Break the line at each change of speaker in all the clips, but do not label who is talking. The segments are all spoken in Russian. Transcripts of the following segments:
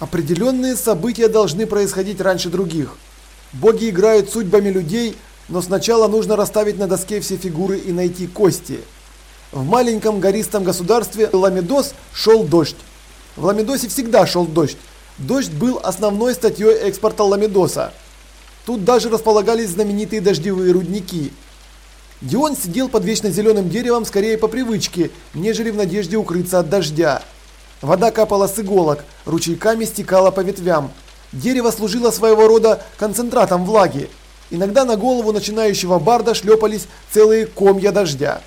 Определенные события должны происходить раньше других. Боги играют судьбами людей, но сначала нужно расставить на доске все фигуры и найти кости. В маленьком гористом государстве Ламедос шел дождь. В Ламедосе всегда шел дождь. Дождь был основной статьей экспорта Ламедоса. Тут даже располагались знаменитые дождевые рудники. Дион сидел под вечно зеленым деревом скорее по привычке, нежели в надежде укрыться от дождя. Вода капала с иголок, ручейками стекала по ветвям. Дерево служило своего рода концентратом влаги. Иногда на голову начинающего барда шлепались целые комья дождя.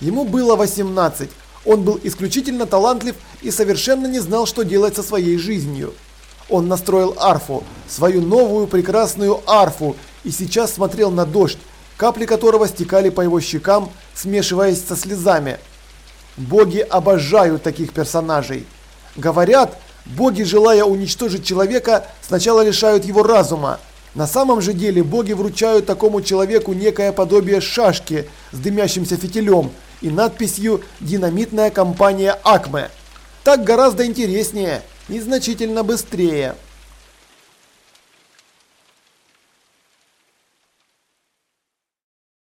Ему было 18. Он был исключительно талантлив и совершенно не знал, что делать со своей жизнью. Он настроил арфу, свою новую прекрасную арфу, и сейчас смотрел на дождь, капли которого стекали по его щекам, смешиваясь со слезами. Боги обожают таких персонажей. Говорят, боги, желая уничтожить человека, сначала лишают его разума. На самом же деле боги вручают такому человеку некое подобие шашки с дымящимся фитилем и надписью «Динамитная компания Акме». Так гораздо интереснее и значительно быстрее.